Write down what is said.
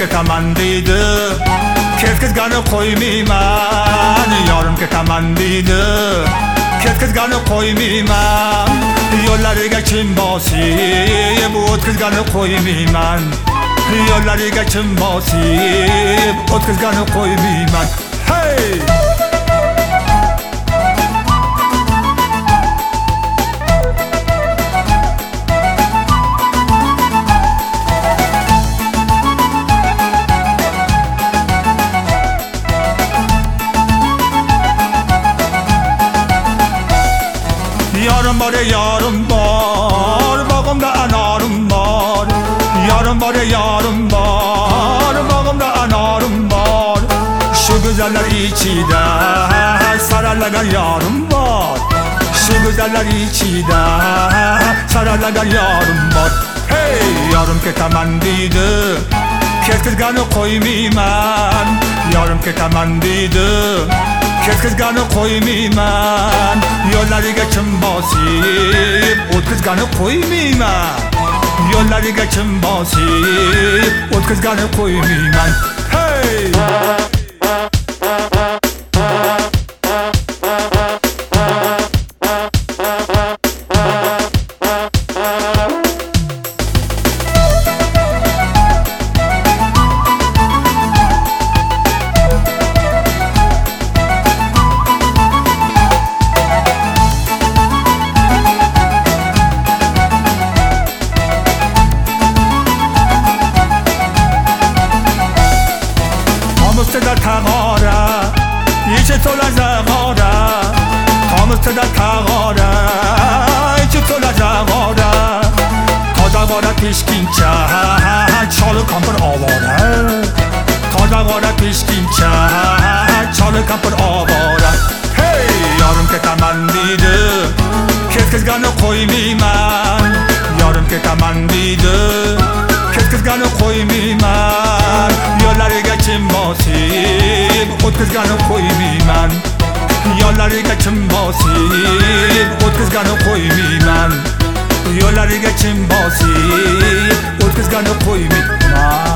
ketaman deydi ketkizgani qo'ymayman yorim ketaman deydi ketkizgani qo'ymayman yo'llariga kim bosib o'tkizgani qo'ymayman. Yo'llariga kim bosib o'tkizgani qo'ymayman. Hey! Yarım var yarım var. Bağımda anarım var. Yarım var yarım var. Bağımda anarım var. Şu güzeller içinde Sararlagan yarım var. Şu güzeller içinde Sararlagan yarım var. Hey yarım ketaman deydi Ketkizgani qo'ymayman Yorim ketaman deydi ketkizgani qo'ymayman yo'llariga kim bosib o'tkazgani qo'ymayman yo'llariga kim bosib o'tkazgani qo'ymayman hey! Tom ustida tag'ora ichi to'la zag'ora toza g'ora peshkincha choli kampir ovora toza g'ora peshkincha choli kampir ovora hey yorim ketaman deydi ketkizgani qo'ymayman. Yorim ketaman deydi ketkizgani qo'ymayman. Yo'llariga chim bosib o'tkazgani qo'ymayman. Yo'llariga chim bosib o'tkazgani qo'ymayman yo'llariga chim bosib o'tkazgani qo'ymayman